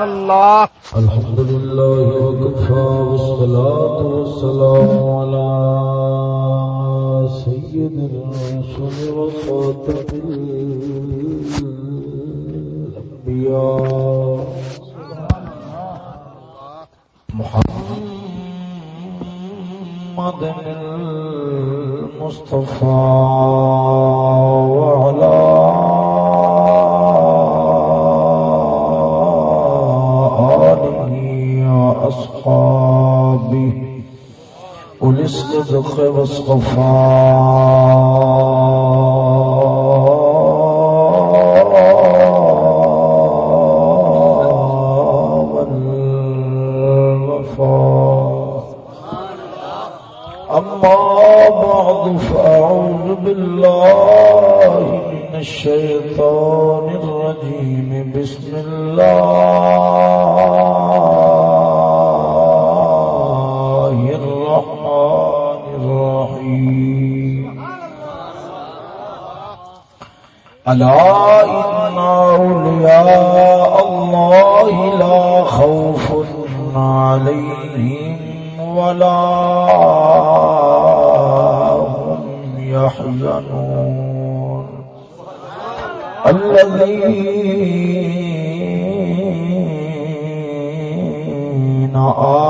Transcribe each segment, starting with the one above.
سبحان الله الحمد لله وكفى والصلاة والسلام على سيد الرسل وخاتم الأنبياء محمد المصطفى أولي الصدق والصفاء والوفاء. أما بعد فأعوذ بالله من الشيطان الرجيم بسم الله ألا إن أولياء الله لا خوف عليهم ولا هم يحزنون. الذين آمنوا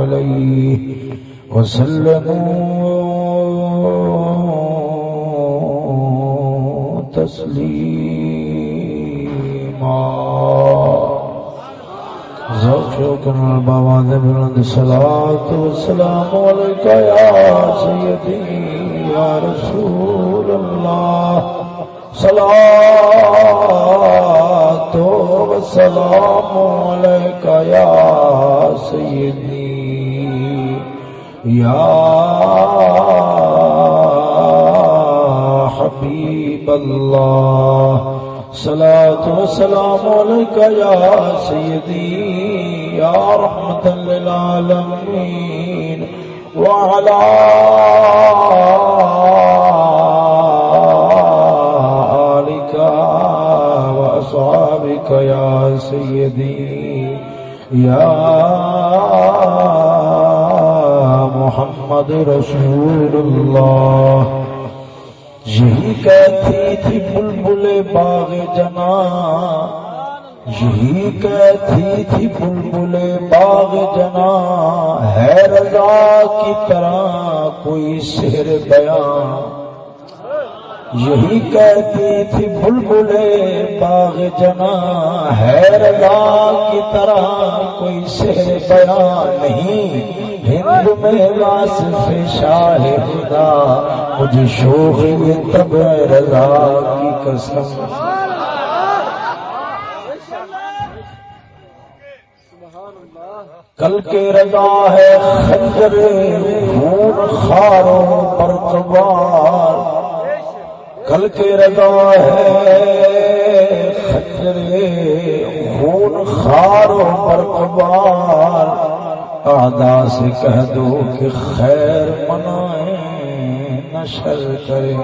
عليه وسلموا تسليما شکر بابا بلند سلام والسلام عليك يا سيدي يا رسول الله صلاة والسلام عليك يا سيدي يا حبيب الله. صلاة والسلام عليك يا سيدي، يا رحمة للعالمين. وعلى آلك وأصحابك يا سيدي، يا محمد رسول اللہ۔ یہی کہتی تھی بلبل باغ جنا۔ یہی کہتی تھی بلبل باغ جنا۔ ہے رضا کی طرح کوئی شیر بیان۔ یہی کہتی تھی بلبل باغ جنا ہے رضا کی طرح کوئی شیر بیان نہیں۔ ہند میں واصف شاہ خدا مجھے شوق تب رضا کی قسم۔ کل کے رضا ہے خنجر، خون خاروں پر کبار کل کے رضا ہے خنجر خون خاروں پر کبار آدا سے کہہ دو کہ خیر منائیں، نشر کریں۔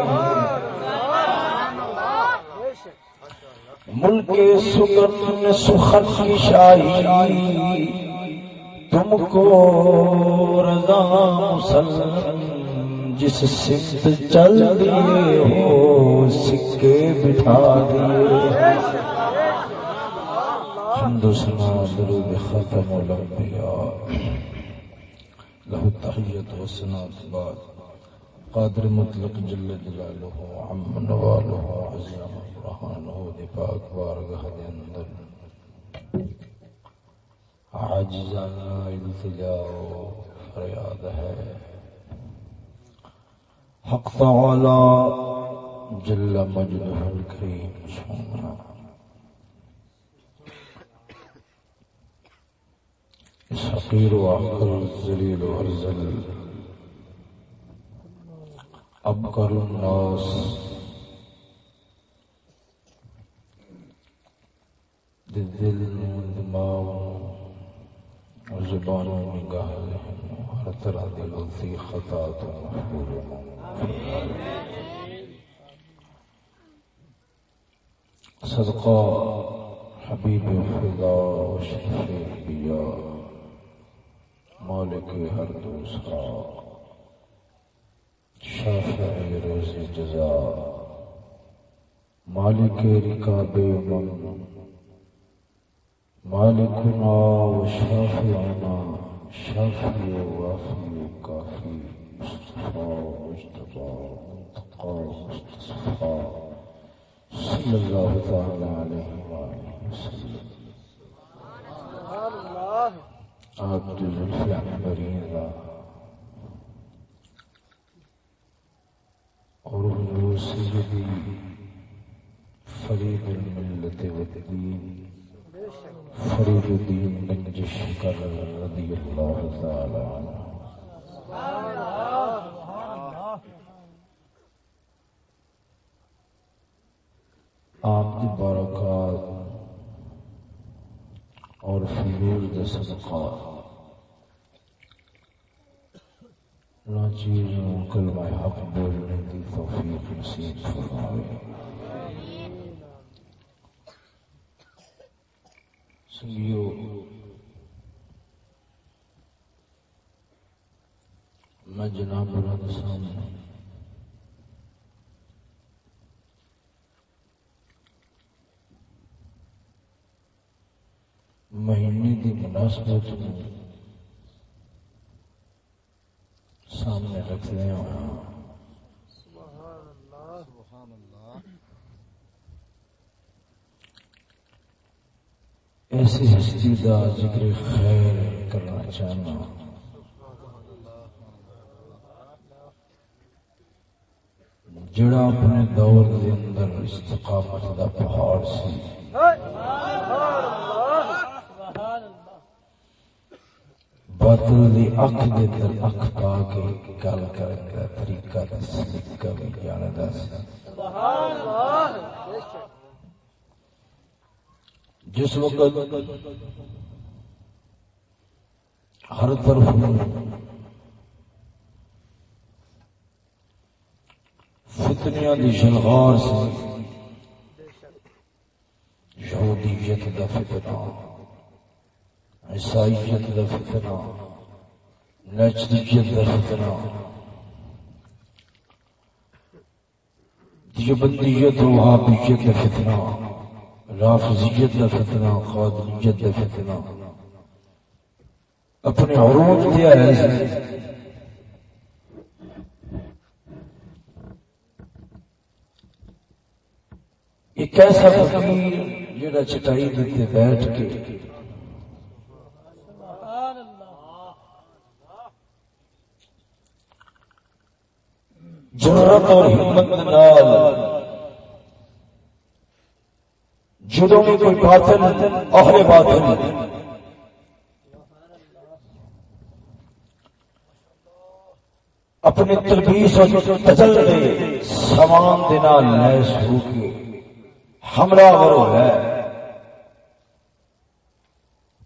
ملک سکن سخن کی شاہی، تم کو رضا مسلم جس سمت چل دیے ہو سکے بٹھا دیے۔ حمد و سنا، درود ختم الانبیاء۔ له التحیت و سنا بعد۔ قادر مطلق جل جلالہ عم نوالہ عظیم رحانہ دفاق بارگاہ دے اندر۔ عاجزانہ التجا و فریاد ہے۔ حق تعالی جل مجده الكريم شانا حقير وعقل الزليل والزل أبقر الناس۔ بالذل والدماغ وزبان من قهلهم هر طرح دل في خطاة محفوظ صدقہ حبیب خدا شرف بیا مالک ہر دوسرا شافع روز جزا، مالک رکاب من مالکنا و شافعنا شافی و وافی و کافی۔ صلی اللہ تعالی علیہ وآلہ وسلم آپ جو ذلفی عمرین را اور حضور سیدی فرید الملت والدین فرید الدین ننجش کر رضی اللہ تعالی عنہ۔ آپ کی برکات اور فضول کے صدقہ ناچیز کلمہ حق بولنے کی توفیق نصیب فرمائے۔ سنگیو میں جناب رد سامنے مہینے کی مناسبت سامنے رکھ رہے ہوں۔ ایسی ہستی کا ذکر خیر کرنا چاہنا جڑا اپنے دور کے اندر استقامت کا پہاڑ سی۔ باطل دی اکھ دے اندر اکھ پا کے گل کرن دا طریقہ تے سلیقہ بھی جاندا سی۔ سبحان اللہ جس وقت ہر طرف فتنیاں دی شلغار سے یہودیت دا فتنہ۔ عیسائیت دا فتنہ۔ نجدیت دا فتنہ۔ دیوبندیت وہابیت دا فتنہ۔ رافضیت دا فتنہ، خادمیت دا فتنہ۔ اپنے عروج دیا ہے ایک ایسا فقیر جڑا چٹائی دیتے بیٹھ کے جرت اور ہمت نال جدوں میں کوئی باطل اہل باطل اپنے تلبیس اور تجلے سامان دینا لیس ہو کے حملہ ورو ہے۔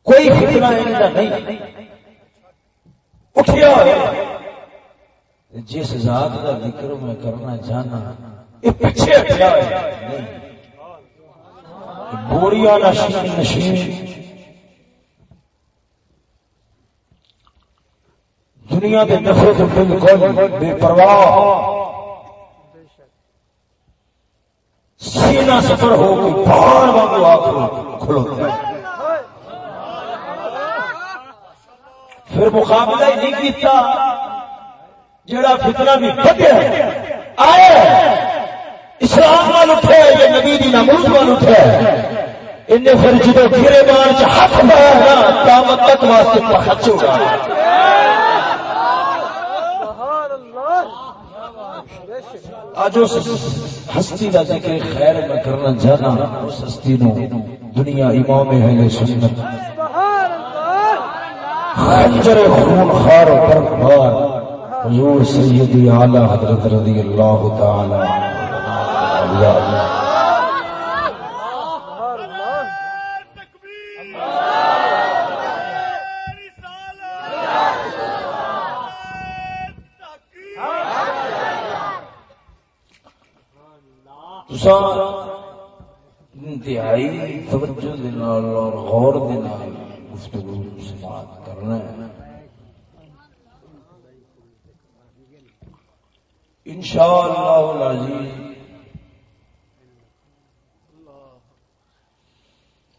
کوئی فتنہ نہیں۔ اٹھیا جس ذات کا ذکر میں کرنا چاہنا، یہ پیچھے ہٹیا نہیں۔ بوریا نشین نشین۔ دنیا کے نفرت بالکل بے پرواہ۔ سینہ سفر ہو کے پہاڑ واگ آ کھلوتا ہے پھر مقابلہ ہی نہیں کیتا جڑا فتنہ بھی بدیا آیا اسلام وال اٹھا یا نبی دی نمود وال اٹھا ان پھر جدو گھرے بان چ ہاتھ پایا نا، قیامت تک واسطے پخچو گا آج اس ہستی کا ذکر خیر میں کرنا جانا اس ہستی نو دنیا امام اہل سنت خنجر خون خار پر بار حضور سیدی اعلی حضرت رضی اللہ تعالی اللہ اللہ انتہائی توجہ دنال اور غور دنال گفتگو سماعت کرنا ہے۔ انشاءاللہ العزیز،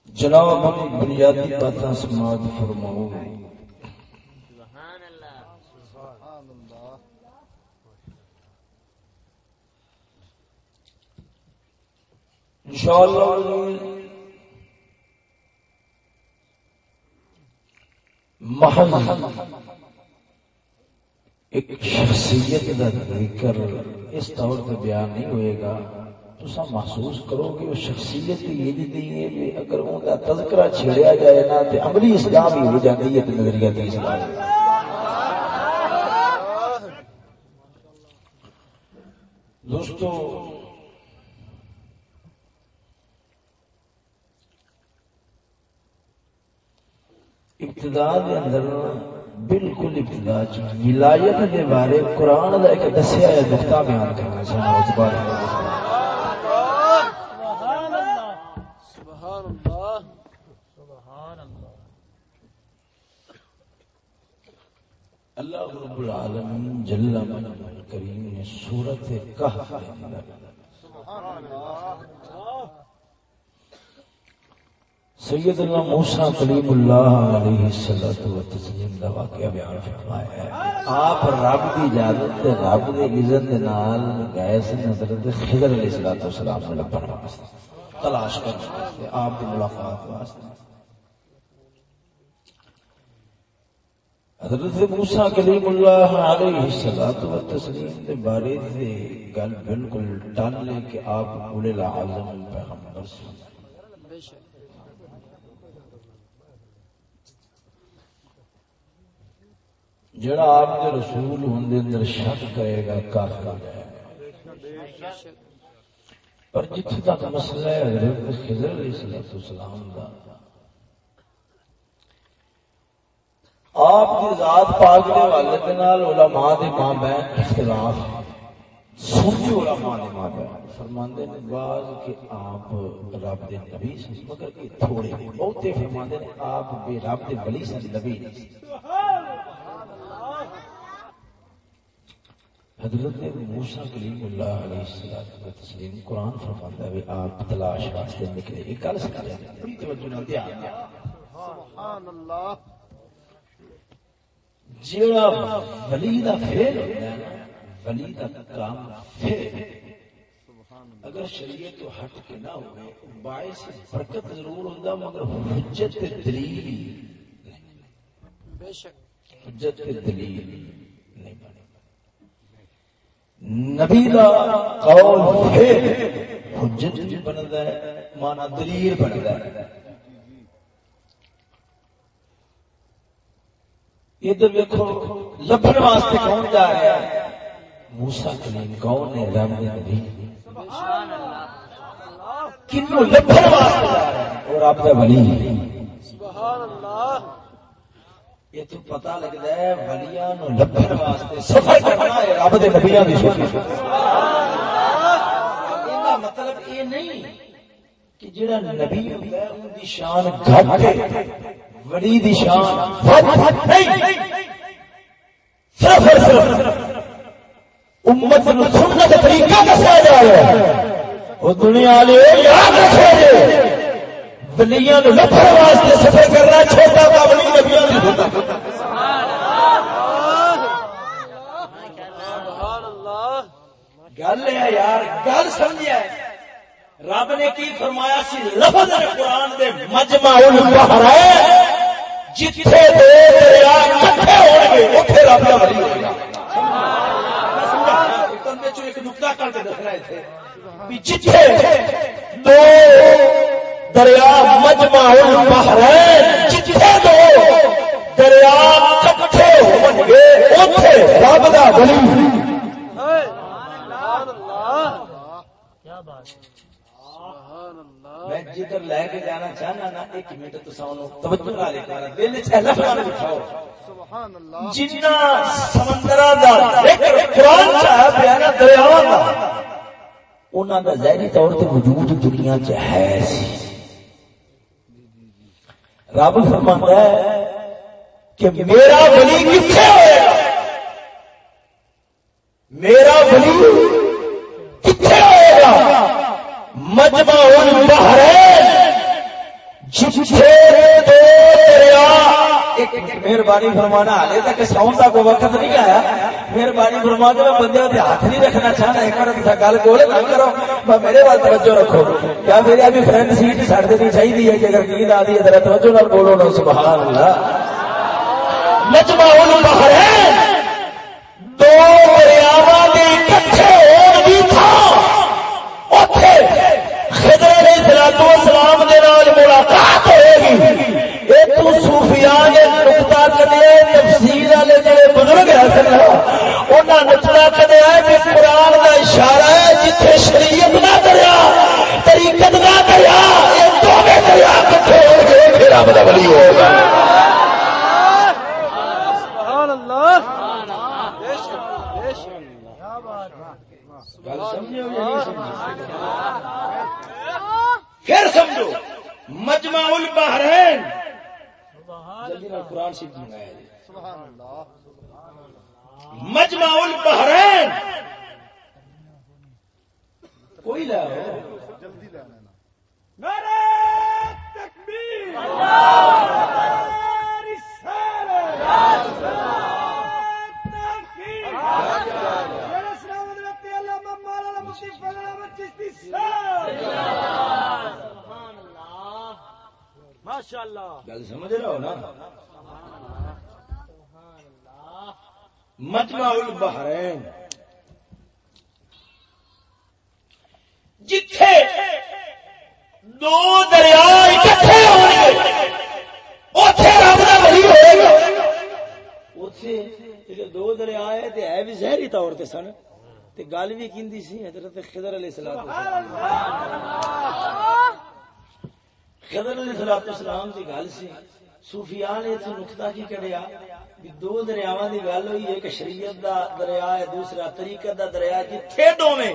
جناب ہم بنیادی باتیں سماعت فرماؤں۔ فرماؤ محض ایک شخصیت کا ذکر اس طور پہ بیان نہیں ہوئے گا۔ تو سب محسوس کرو گے وہ شخصیت یہ نہیں ہے کہ اگر ان کا تذکرہ چھیڑیا جائے نا تو عملی اسلام ہی ہو جاتی ہے نظریہ اسلام دوستو ابتدا دے اندر بالکل ابتدا چ ولایت دے بارے قرآن دا ایک دسیا ہے نقطہ بیان کرنا چاہنا اس بارے اللہ رب العالمین جل من کریم نے سورت کہف کے سبحان اللہ سیدنا موسیٰ کلیم اللہ علیہ السلام و تسلیم دا واقعہ بیان فرمایا ہے۔ آپ رب دی اجازت تے رب دی عزت دے نال گئے سے نظر تے خضر علیہ الصلوۃ والسلام نے لبن واسطے تلاش کر واسطے آپ دی ملاقات واسطے۔ حضرت موسیٰ کلیم اللہ علیہ السلام و تسلیم دے بارے دے گل بالکل ٹال لے کہ آپ اولے العظم پیغمبر صلی اللہ جڑا آپ کے رسول ہوں اندر شک کرے گا کافر ہو پر جتنے تک مسئلہ ہے، حضرت خضر علیہ السلام کا آپ کی ذات پاک کے والے کے نال علماء دے ماں بہن اختلاف۔ سوچو علماء دے ماں بہن فرماندے نے، بعض کہ آپ رب دے نبی سے مگر کہ تھوڑے بہتے فرماندے نے، آپ بے رب دے ولی سے نبی سبحان اللہ حضرت موسیٰ کلیم اللہ علیہ السلام تسلیم قرآن فرماتا ہے آپ تلاش واسطے نکلے ایک گل سکھا دیں بڑی توجہ نہ دیا۔ سبحان اللہ جیڑا ولی دا فعل ہوتا ہے ولی دا کام فعل۔ اگر شریعت تو ہٹ کے نہ ہوئے باعث برکت ضرور ہوتا مگر حجت دلیل۔ بے شک۔ حجت دلیل۔ نبی دا قول پھر حجت بھی بنتا ہے مانا دلیل بنتا ہے۔ ادھر دیکھو لبن واسطے کون جا رہا ہے؟ موسا کلیم کون ہے؟ رب نے نبی۔ کنو لبن واسطے جا رہا ہے؟ اور آپ کا ولی۔ سبحان اللہ۔ یہ تو پتا لگتا ہے ولیاں نو لبن واسطے سفر کرنا ہے رب دے نبیاں دی سنت مطلب یہ نہیں کہ جڑا نبی ہوندا ہے ان دی شان گھٹ ہے۔ ولی دی شان بہت نہیں۔ صرف صرف امت نو کا طریقہ دسیا جا رہا ہے۔ وہ دنیا والے یاد رکھے بلیاں لفڑ واسطے سفر کرنا چھوٹا کا بلی نبیاں نہیں ہوتا۔ گل ہے یار، گل سمجھا رب نے کی فرمایا سی؟ لفظ قرآن دے مجمع البحر ہے۔ جتھے دو دریا اکٹھے ہون گے اوتھے رب دا ولی ہوگا اندر چو ایک نقطہ کر کے دکھ رہے تھے جتھے دو دریا مجمع البحرین جتھے دو دریا کٹھے ہون گے، اوتھے رب دا ولی۔ کیا بات میں جدھر لے کے جانا چاہنا نا، ایک منٹ تو توجہ نال دل چ لفظ بٹھاؤ۔ سبحان اللہ جنہ سمندراں دا ذکر قران چ ہے بیان دریاواں دا، انہاں دا ظاہری طور تے وجود دنیا چ ہے سی۔ رب فرماندا ہے کہ میرا ولی کتنے ہوئے گا؟ میرا ولی کتنے ہوئے گا؟ مجمع البحرین، جتھے دو دریا مہربانی فرمانا ہالے تک ساؤنڈ کا کوئی وقت نہیں آیا۔ مہربانی فرما کے میں بندے کے ہاتھ نہیں رکھنا چاہتا، ایک بار گل گول نہ کرو، میں میرے وال توجہ رکھو۔ کیا میرے ابھی فرینڈ سیٹ سڑ دینی چاہیے کہ اگر نیند آتی ہے، ذرا توجہ نہ بولو نا سبحان اللہ مجمع البحرین دو دریاواں دے اکٹھے ہون دی تھا۔ اوتھے خضر علیہ الصلوۃ والسلام دے نال ملاقات ہوے گی۔ اے تو نے نقطہ کڈیا تفسیر والے جڑے سن انہاں نقطہ کڈیا کہ قرآن دا اشارہ ہے جتھے شریعت نہ دریا طریقت نہ کٹھے ہو کے پھر رب دا ولی ہوگا سبحان اللہ بے شک بے شک کیا بات ہے گل سمجھو پھر مجمع البحرین۔ جلدی قرآن سے منگایا جی مجمع البحرین۔ کوئی لا جلدی لینا تکبیر۔ گل سمجھ رہا ہو نا؟ مجمع البحرین۔ جتھے دو دریا اکٹھے گئے اوتھے رب دا ولی ہوئے گا۔ اوتھے دو دریا ہے تے ہے بھی ظاہری طور تے سن تے گل بھی کیندی سی حضرت خضر علیہ السلام خضر علیہ السلام دی گل سی صوفیاء نے تے نقطہ کی کڈیا کہ دو دریاواں دی گل ہوئی، ایک شریعت دا دریا ہے دوسرا طریقت دا دریا، جتھے دوویں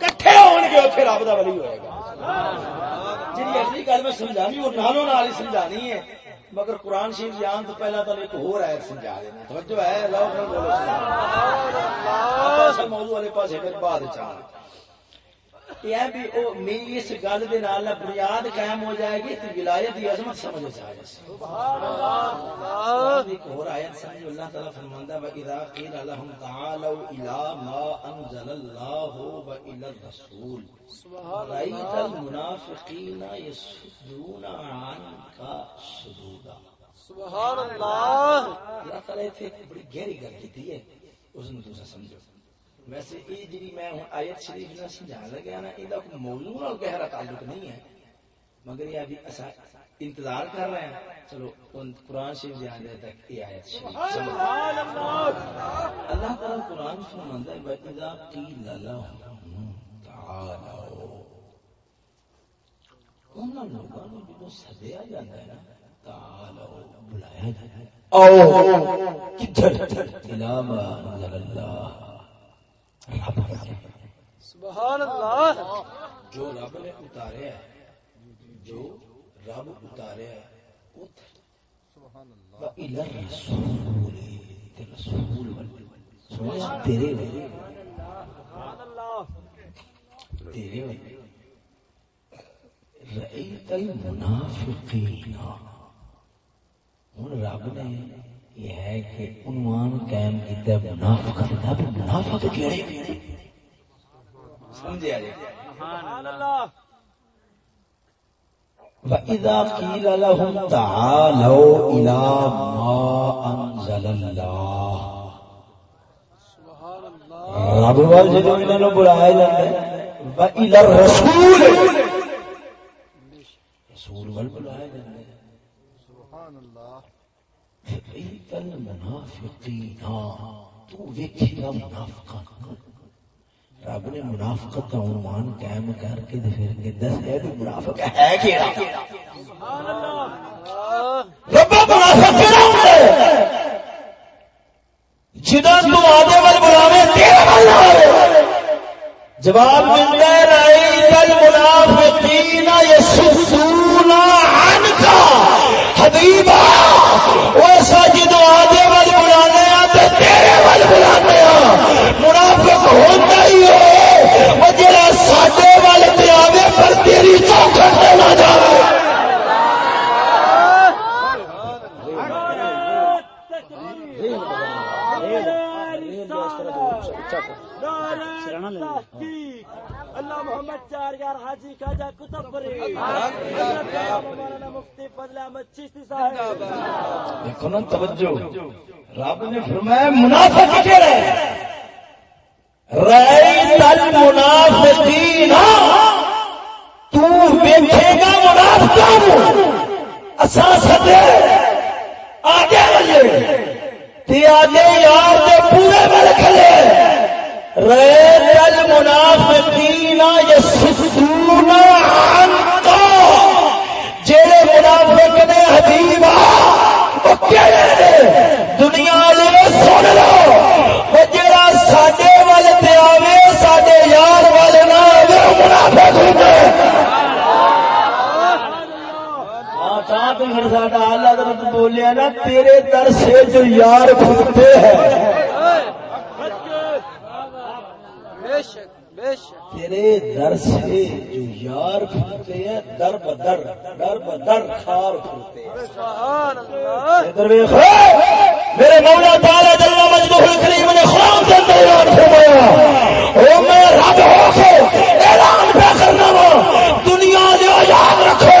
کٹھے ہون گے، اوتھے رب دا ولی ہوئے گا۔ جی اگلی گل میں سمجھانی، وہ نالوں نال ہی سمجھانی ہے۔ مگر قرآن شریف جان تو پہلا تو ایک ہو رہا سمجھا دینا توجہ ہے لاؤ کر بولو۔ سبحان اللہ موضوع والے پاس پھر بعد چاہ یہ بھی او میری اس گل دے نال بنیاد قائم ہو جائے گی تو ولایت کی عظمت سبحان اللہ ایک اور ایت اللہ تعالی فرماندا ہے اذا لهم تعالوا الى ما انزل الله والى الرسول سبحان يصدون عنك صدودا سبحان اللہ۔ اللہ تعالی بڑی گہری گل کیتی ہے اس نے سمجھو۔ ویسے یہ جی میں ہوں آیت شریف نہ سمجھا لگا نا یہ کوئی موضوع گہرا تعلق نہیں ہے۔ مگر یہ ابھی انتظار کر رہے ہیں۔ چلو قرآن شریف جان دے تک یہ آیت شریف۔ اللہ تعالی قرآن فرماندا ہے وَإِذَا قِيلَ لَهُمْ تَعَالَوْا۔ انہاں لوگاں نوں جدوں سدیا جاندا ہے نا تعالو بلایا جاندا ہے۔ او کدھر؟ ما انزل اللہ سبحان اللہ۔ جو رب نے اتارے جو رب اتارے منافقین ہوں رب نے یہ ہے کہ عنوان قائم کیتا ہے منافقت دا بھی منافق کیڑے سمجھے جی سبحان اللہ وَإِذَا قِيلَ لَهُمْ تَعَالَوْا إِلَى مَا أَنزَلَ اللَّهُ۔ رب وال جدو انہوں بلایا جاتا ہے رسول رسول وال بلایا جاتا ہے۔ رب نے منافقت کا عنوان قائم کر کے پھر بھی منافق ہے کیڑا۔ رب منافق کیڑا ہے؟ جدہ تو بلاوے، تیرے آوے جواب ملتا ہے منافقین حبیب ایسا جدو آدھے وال بلانے ہیں تیرے وال بلانے منافق ہوں دیکھو نا توجہ رب نے فرمایا، منافق کہڑے رائے تل منافقین ہاں، تو ویکھے گا منافقوں اساں سدے آگے والے تے آگے یار دے پورے مل کھلے رائے جیڑے منافق نے دنیا والے سن لو۔ وہ جڑا والے تے آوے یار والے نہ آوے منافق ہاں، بولیا نا، تیرے در سے جو یار پھرتے ہیں تیرے در سے جو یار پھرتے ہیں در بدر در بدر خار پھرتے میرے مولا تعالی جل مجدہ الکریم نے خواب کے اندر یاد فرمایا۔ او میں رب ہو کے اعلان پہ کرنا وا۔ دنیا دے یاد رکھو۔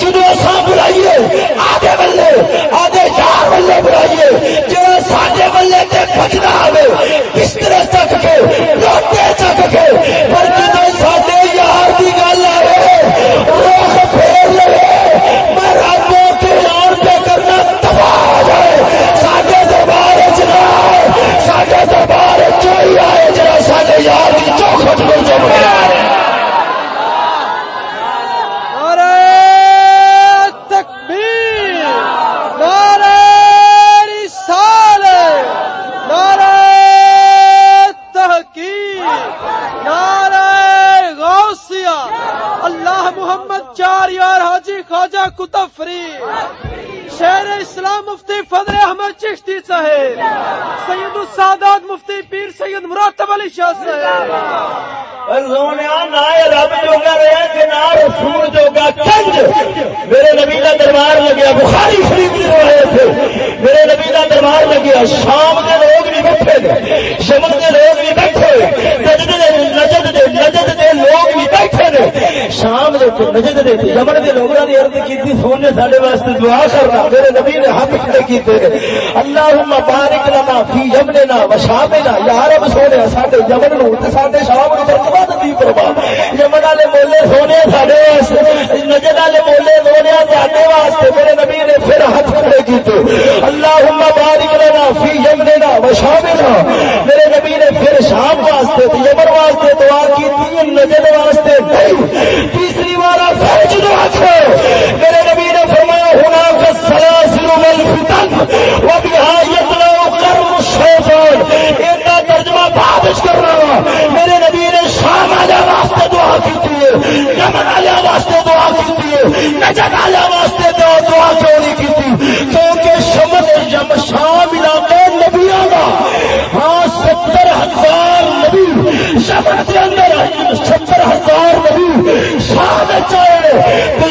جدو اساں بلائیے آدھے بلے آدھے یار بلے بلائیے۔ جو ساڈے بلے تے بستر تک کے روٹے تک کے پر جدو ساڈے یار دی گل آوے روح پھیر لے میں رب کے یار پہ کرنا تباہ جائے ساڈے دربار چ ساڈے دربار چوئی آئے جڑا ساڈے یار کی چوکھٹ کو جم گیا اللہ محمد چار یار حاجی خواجہ کتفری شہر اسلام مفتی فضل احمد چشتی صاحب سید السادات مفتی پیر سید مراتب علی شاہ صاحب۔ رب جوگا رہا کہ رسول جوگا۔ کنج میرے نبی کا دربار لگیا، بخاری شریف میں رہے تھے میرے نبی کا دربار لگیا، شام کے لوگ نہیں بیٹھے تھے شمن کے لوگ نہیں بیٹھے۔ نجد دے نجد دے نجد دے لوگ بھی بیٹھے شام دے نجد دے یمن دے لوگوں نے عرض کی سونے سارے واسطے دعا کرنا، میرے نبی نے ہاتھ کھڑے کیتے۔ اللہم بارک لنا فی یمننا و شامنا یا رب سونے، ساڈے یمن نو تے ساڈے شام نو برکت دی فرما۔ یمن والے بولے، سونے ساڈے واسطے۔ نجد والے بولے، سونے ساڈے واسطے۔ میرے نبی نے پھر ہاتھ کھڑے کیتے۔ اللہم بارک لنا فی یمننا و شامنا میرے نبی نے پھر شام واسطے تے یمن واسطے دعا کی نجد واسطے تیسری بار پھر دعا میرے نبی نے فرمایا ہونا کا سلاسل والفتن وبها يطلع قرن الشيطان ایک ترجمہ بعد کرنا میرے نبی نے شام والے واسطے دعا کی ہے یمن والے واسطے دعا کی ہے نجد والے واسطے دعا کیوں نہیں کی کیونکہ شمل یم شام علاقہ نبیوں کا ہاں ستر ہزار نبی شمل کے اندر ستر ہزار نبی شام چاہے تو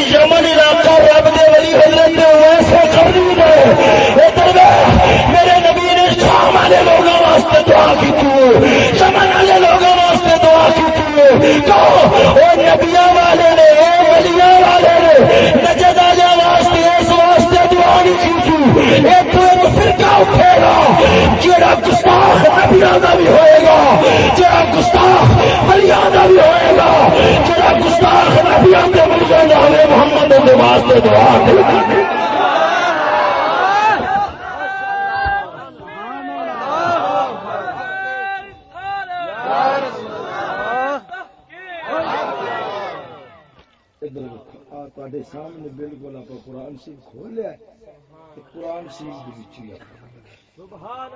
گا۔ جڑا گستاخ نبیا کا بھی ہوئے گا۔ جڑا گستاخ بلیا کا بھی ہوئے گا۔ جڑا گستاخ نبیا کے بلیا کا ہوئے محمد کے واسطے دعا دے۔ سامنے بالکل آپ قرآن شریف کھول لیا قرآن شریف ہوا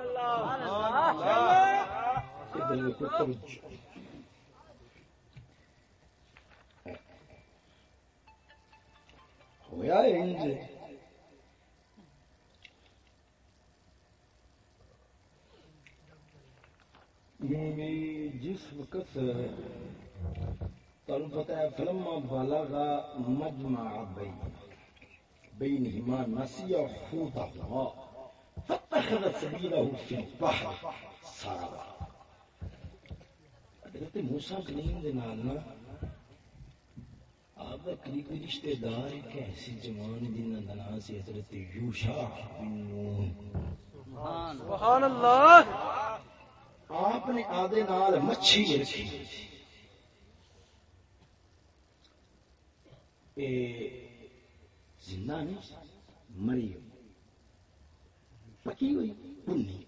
جس وقت تمہیں پتا ہے فلم والا کا مجمع بین بینہما نسیا خودہما فتخذ سبیلہ فی البحر سارا حضرت موسیٰ کلیم دے نال نا آپ کا قریبی رشتہ دار ایک ایسی جوان جنہ دا نام سے حضرت یوشا بن نون. سبحان اللہ. آپ نے آدھے نال مچھی رکھی. زندہ نہیں مری پکی ہوئی پنی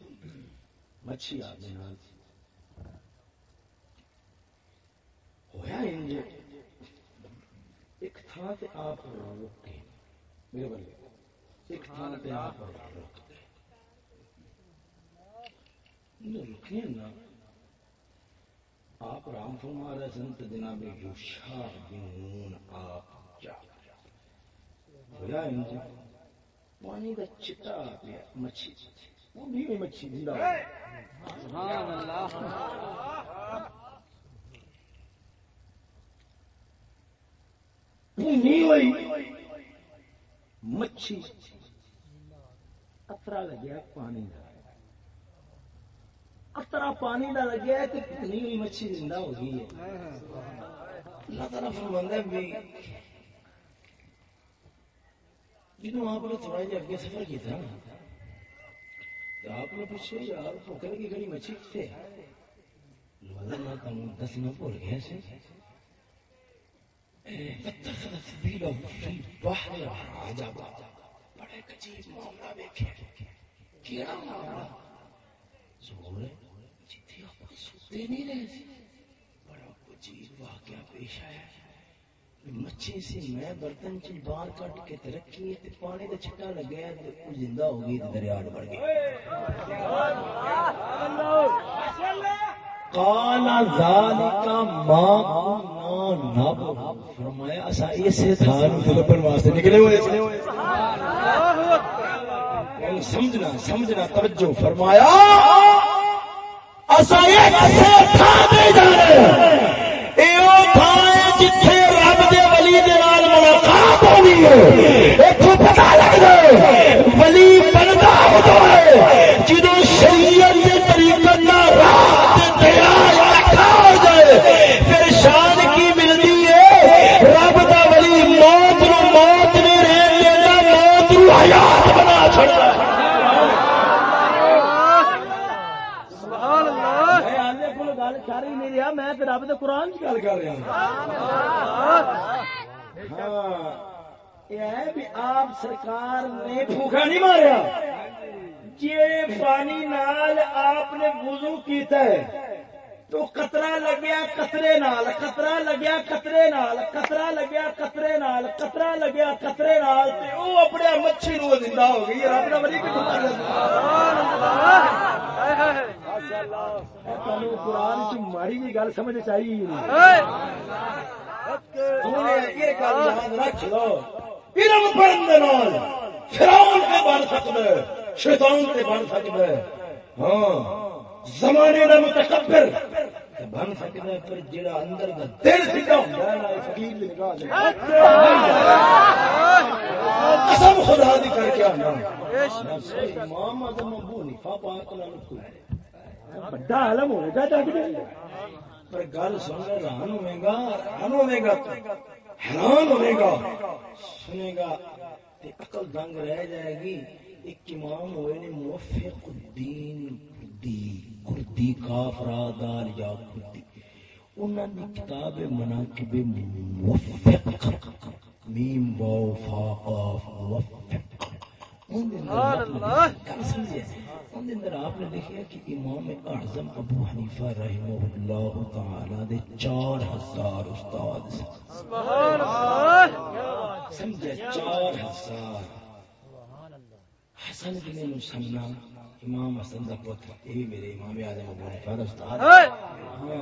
مچھی آپ ہوا ایک تھان سے آپ روک کے۔ میرے بلے ایک تھان سے آپ روک رکے نا، آپ رام فرما رہے سنت جناب یوشا بن آپ جا۔ ہویا انج پانی کا چٹا پیا مچھی وہ بھی مچھی زندہ ہوئی مچھی اترا لگیا پانی کا اترا پانی کا لگیا تو کتنی ہوئی مچھی زندہ ہو گئی ہے اللہ تعالیٰ فرماندہ بھی جدو آپ نے تھوڑا جہا جی اگے سفر کیا آپ نے پوچھا یار پوکر کی گھڑی مچھی کتنے میں تم دسنا بھول گیا سے بڑے عجیب معاملہ دیکھے۔ معاملہ؟ ہے آپ سوتے نہیں رہے۔ بڑا عجیب واقعہ پیش آیا۔ مچھی سی میں برتن چ باہر کٹ کے رکھی پانی کا چھٹا لگیا زندہ ہو گئی دریا بڑھ گئی۔ کالا ذالک ما فرمایا، اسا اسے تھان دلبر واسطے نکلے ہوئے سمجھنا سمجھنا، توجہ، فرمایا، اسا اسے تھان دے جا رہے ہیں۔ اے او تھان ملاقات ہونی ہے پتا لگ جائے ولی بنتا ہوتا ہے جدو شریعت کے طریقے کا رات رکھا ہو جائے پھر شان کی ملتی ہے رب کا ولی موت نو موت نہیں رہن دیتا موت نو حیات بنا چھڑتا ہے۔ میں رب قرآن کی گل کر رہا ہاں آپ سرکار نے بھوکا نہیں مارا جی پانی نال آپ نے وضو کیتا ہے تو قطرہ لگیا قطرے نال قطرہ لگیا قطرے نال قطرہ لگیا قطرے نال قطرہ لگیا قطرے نال تے او اپنے مچھی نو زندہ ہو گئی رب دا ولی کتوں مار قرآن کی ماڑی جی گل سمجھ چاہیے۔ علم پڑھنے فراؤن کے بن سکتا ہے شیطان کے بن سکتا ہے ہاں زمانے کا متکبر بن سکتا ہے پر جڑا اندر کا دل سیدھا ہوتا ہے نا فقیر دی نگاہ قسم خدا دی کر کے آنا۔ امام اعظم ابو حنیفہ پاک نال بڑا علم ہوگا جگ دے پر گل سن حیران ہوے گا ہوے گا حیران ہوئے گا سنے گا عقل دنگ رہ جائے گی۔ ایک امام ہوئے نے موفق الدین کردی کردی کافرا دال یا کردی انہوں نے کتاب مناقب موفق۔ میم واو فا قاف موفق۔ سبحان اللہ۔ سمجھے اندر آپ نے دیکھا کہ امام اعظم ابو حنیفہ رحمہ اللہ تعالی دے چار ہزار استاد سبحان اللہ۔ سمجھے چار ہزار۔ حسن بن مسنا امام حسن دا پتر یہ میرے امام اعظم ابو حنیفہ استاد۔ ہاں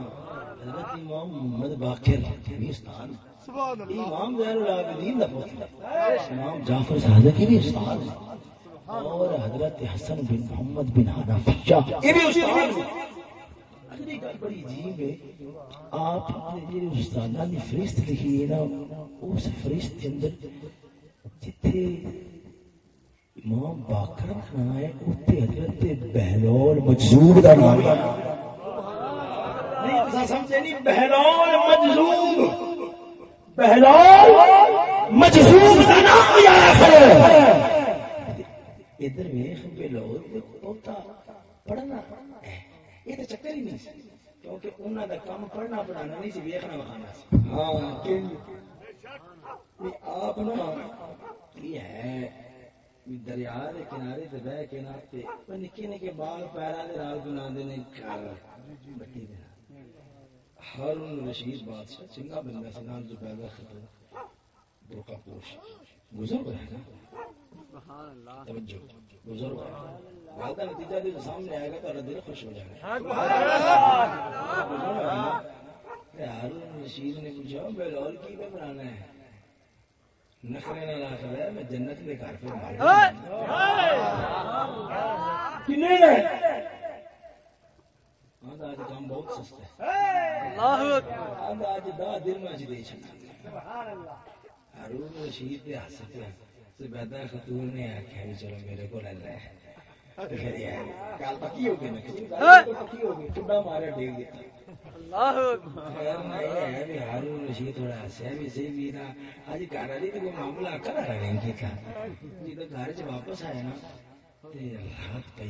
حضرت امام محمد باقر بھی استاد۔ امام زین العابدین دا پتر۔ امام جعفر صادق بھی استاد۔ اور حضرت حسن بن محمد بن حنفیہ۔ یہ بھی استاد بڑی عجیب ہے آپ فرست لکھی ہے نا اس فرست کے اندر جتھے امام باقر نام ہے حضرت بہلول مجذوب کا نام ہے۔ بہلول مجذوب بہلول مجذوب کا نام یاد ادھر ویخ بہت پڑھنا یہ تو چکر ہی نہیں کیونکہ انہوں کا کام پڑھنا پڑھانا نہیں سی ویخنا بخانا ہاں آپ نا یہ ہے دریا کے کنارے سے بہ کے نا نکے نکے بال پیرا دے رال بنا دینے بٹی دے ہارون رشید بادشاہ چنگا بندہ نام جو پیدا ختم برقع پوش۔ گزر گیا نا؟ بزرگ کا نتیجہ دل سامنے آئے گا تو دل خوش ہو جائے گا۔ ہارون رشید نے پوچھا بلور کی پہ بنانا ہے؟ نخرے نہ لاکھ ہے میں جنت کے گھر پہ آج کام بہت سستا ہے۔ آج دہ دن میں دے چکا ہارون رشید کے ہاتھ زبیدہ خطور نے آخیا بھی چلو میرے کو لگ رہا ہے۔ گل پکی ہو گئی پکی ہو گئی۔ ٹھڈا مارا ڈیگ دیتا ہارون رشید تھوڑا ہسیا بھی سی بھی نا اج گھر والی تو معاملہ کر رہا نہیں تھا جب گھر چ واپس آیا نا۔ رات پی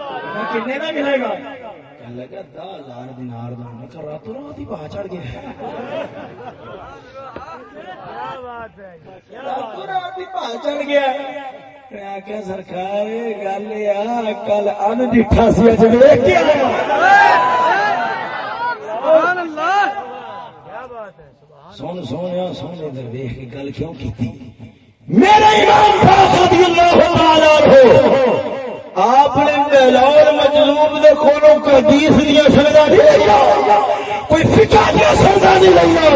کتنے کا ملے گا لگا دہ ہزار دینار دا میں کہا راتوں رات ہی باہ چڑھ گیا راتوں رات ہی باہ چڑھ گیا میں آخیا سرکار گل یا کل ان ڈٹھا سی اج ویک کے سن سونے سونے در ویخ کے گل کیوں کی میرے امام رضی اللہ تعالی آپ نے بہلول مجلوب دے کھولوں کو حدیث دیا سنگا نہیں لیا کوئی فکا دیا سنگا نہیں لیا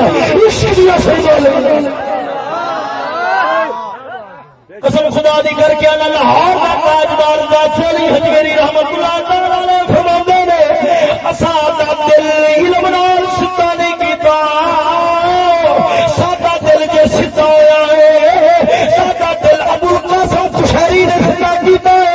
عشق دیا سنگا لیا قسم خدا دی کر کے اللہ لاہور کا تاجدار دا چوری حجویری رحمت اللہ تعالی فرماندے نے اسا دا دل علم نال ستا نہیں کیتا۔ ساڈا دل جے ستا ہویا ہے، ساڈا دل ابو القاسم کشہری نے ستا کیتا ہے۔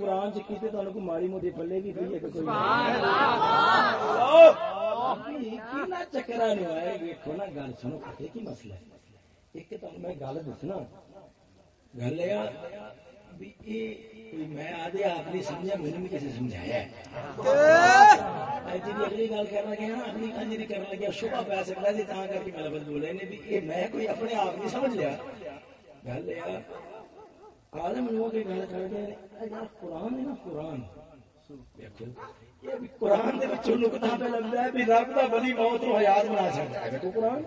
قرآن چی کو ماری موٹی پلے بھی ہوئی ہے؟ کہ نہیں آئے نا گل سنو پتے کی مسئلہ ہے ایک تو میں گل دسنا گل یہ میں آدھے آپ سمجھا سمجھایا جی اگلی گل کرنا گیا نا اگلی گل جی کرنے لگیا شبہ پی سکتا جی کر کے میں لفظ بولے نے بھی میں کوئی اپنے آپ نہیں۔ سمجھ لیا گل یہ آدم لوگ گل کر گئے قرآن ہے نا قرآن۔ قرآن نکتا پہ لگتا ہے بھی رب موت حیات بنا سکتا ہے۔ تو قرآن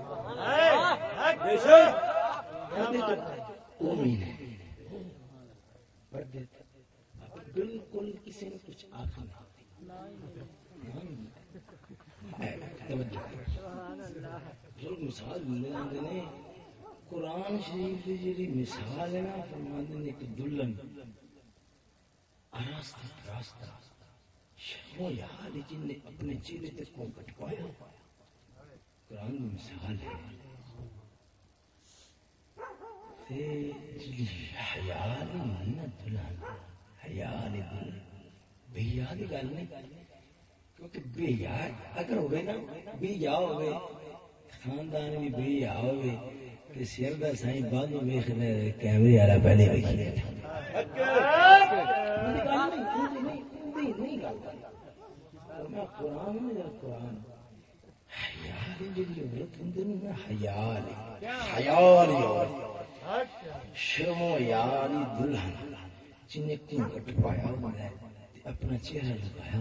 بالکل کسی نے کچھ ہاں۔ مثال نے قرآن شریف کی جی مثال ہے نا فرمانے نے دلہن راستہ راستہ شرمو جن نے اپنے تک کو قرآن کی مثال ہے۔ دلہن بھیا کی گل نہیں، کیونکہ بے اگر ہوئے نا، بے یا ہوئے، خاندان بھی بے یا ہوئے کہ سر سائیں پہلے قرآن قرآن شرمو یاری دلہن ہوا ہے، اپنا چہرہ لگایا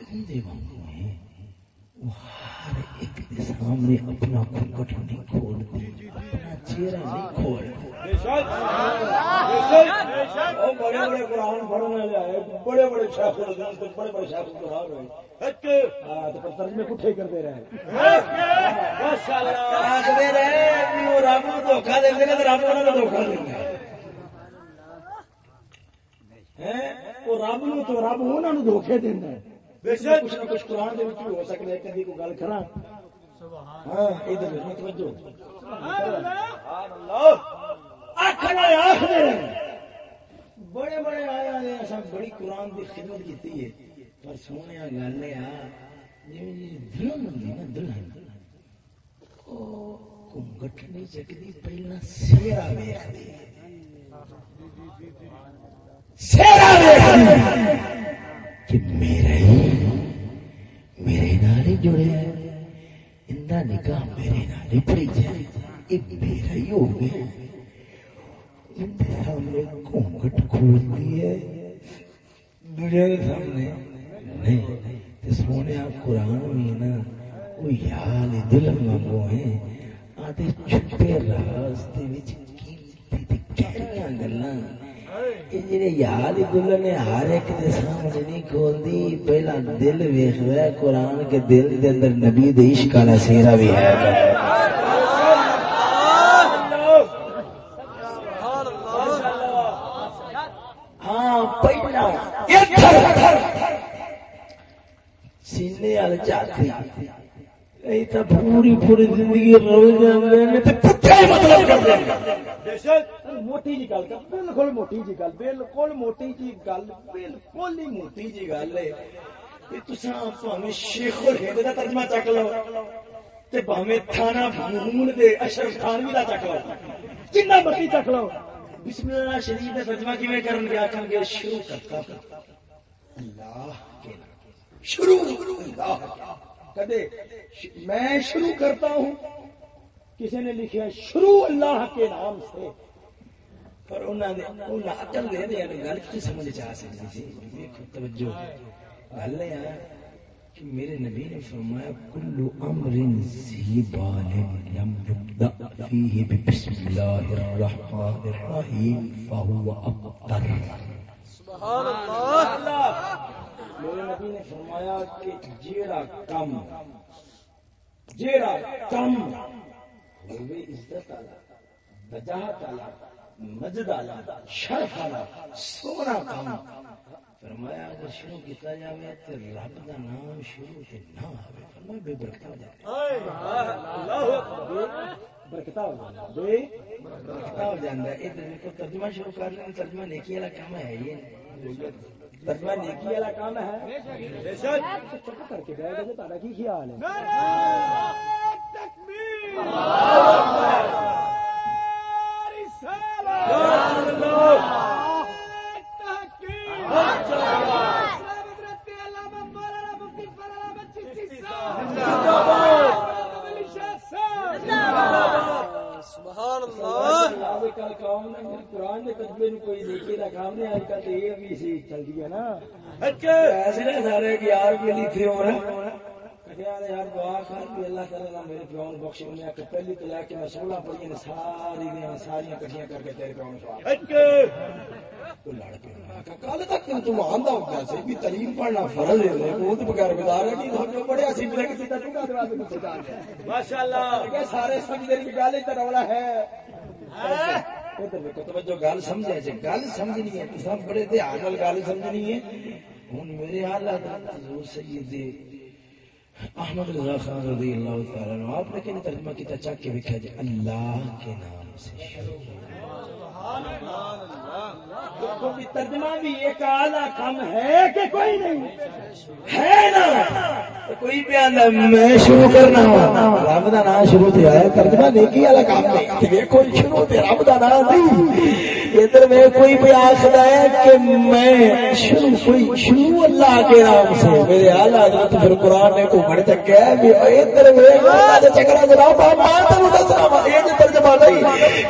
وہ ہر ایک سامنے اپنا کھنکٹ نہیں کھولتی اپنا چہرہ نہیں کھول بڑے بڑے قرآن پڑھنے بڑے بڑے شاخ بڑے بڑے شاخ ترجمے کٹھے کرتے رہے رب دھوکھا تو دھوکھا رب نو تو رب انہوں دھوکھے دینا کچھ نہ کچھ قرآن دے وچ ہو سکدا ہے کبھی کوئی گل کرا ہاں ادھر توجہ۔ سبحان اللہ۔ آکھنا آکھنے بڑے بڑے آیا نے اساں بڑی قرآن دی خدمت کیتی ہے۔ پر سونے گل ہے جی دلہن ہوندی نا دلہن او گھنگٹ نہیں چکدی پہلا سیرا ویکھدی۔ سیرا ویکھدی۔ کہ میرے میرے نال جڑے اندا نکاح میرے نال پڑی جائے میرا ہی ہو گیا سامنے گھونگٹ کھولتی ہے۔ دنیا کے سامنے۔ نہیں سونے قرآن میں نا وہ یار دل ہیں چھپے راستے گلا یاد دلہن نے ہر ایک دے سامنے نہیں کھولتی پہلا دل ویخ قرآن کے دل دے اندر نبی عشق والا سیرا بھی ہے۔ ہاں پہلا سینے والے چاہتے پوری پوری زندگی رو جانے مطلب کر موٹی جی گل کر بالکل موٹی جی گل بالکل موٹی جی گل بالکل ہی موٹی جی گل ہے شیخ الہند ترجمہ چک لو تھانہ اشرف چک لو جنہ مرضی چک لو بسم اللہ شریف ترجمہ کرن گے گے شروع کرتا اللہ کے شروع کدے میں شروع کرتا ہوں کسی نے لکھا شروع اللہ کے نام سے پر انہوں نے عقل دے دیا گل کی سمجھ آ سکتی تھی توجہ گل یہ کہ میرے نبی نے فرمایا کلو امر ذی بال لم يبدا فيه بسم الله الرحمن الرحيم فهو ابتر سبحان اللہ میرے نبی نے فرمایا کہ جیڑا کم جیڑا کم ہوے عزت والا وجاہت والا مجد والا شرف والا سونا کم فرمایا اگر شروع کیتا جائے تو رب کا نام شروع سے نہ آئے فرمایا بے برکتا ہو جائے ہو جائے بے برکتا ہو ادھر کو ترجمہ شروع کر لیں ترجمہ نیکی والا کام ہے یہ ترجمہ نیکی والا کام ہے۔ چپ کر کے بیٹھ گئے تارا کی خیال ہے؟ تکبیر۔ اللہ کے تجربے کوئی دیکھے کا کام نہیں آج کل تو یہ بھی چلتی ہے نا ایسے سارے یار بھی لکھے ہو یار دعا کر بھی اللہ تعالیٰ میرے پیو بخش انہیں کہ پہلی تو لے کے میں سولہ پڑھی ساری دیا ساری کٹیاں کر کے تیرے پیو لڑ پہ کل تک تم آندا ہوتا سی بھی تعلیم پڑھنا فرض ہے بغیر گزار ہے کہ جو پڑھیا سی بلے کسی تے چنگا دروازے کو چلا گیا ماشاءاللہ۔ کہ سارے سمجھ دے گل تے رولا ہے۔ توجہ گل سمجھے جی گل سمجھنی ہے سب بڑے دھیان گل سمجھنی ہے۔ ہوں میرے حالات حضور سید احمد رضا خان رضی اللہ تعالیٰ عنہ، آپ نے کہنے ترجمہ کیا چاک کے بکھا جائے، اللہ کے نام سے سبحان اللہ ترجمہ بھی ایک آلہ کم ہے کہ کوئی نہیں؟ ہے نا؟ کوئی بیان میں شروع کرنا رب دا نام شروع سے آیا ترجمہ نیکی والا کام نہیں دیکھو، شروع سے رب دا نام نہیں ادھر میں کوئی بھی آخر ہے کہ میں شروع، کوئی شروع اللہ کے نام سے۔ میرے حال حضرت پھر قرآن نے کو بڑے تک کہا ادھر میں چکرا جناب ماں تینوں دسنا یہ ترجمہ نہیں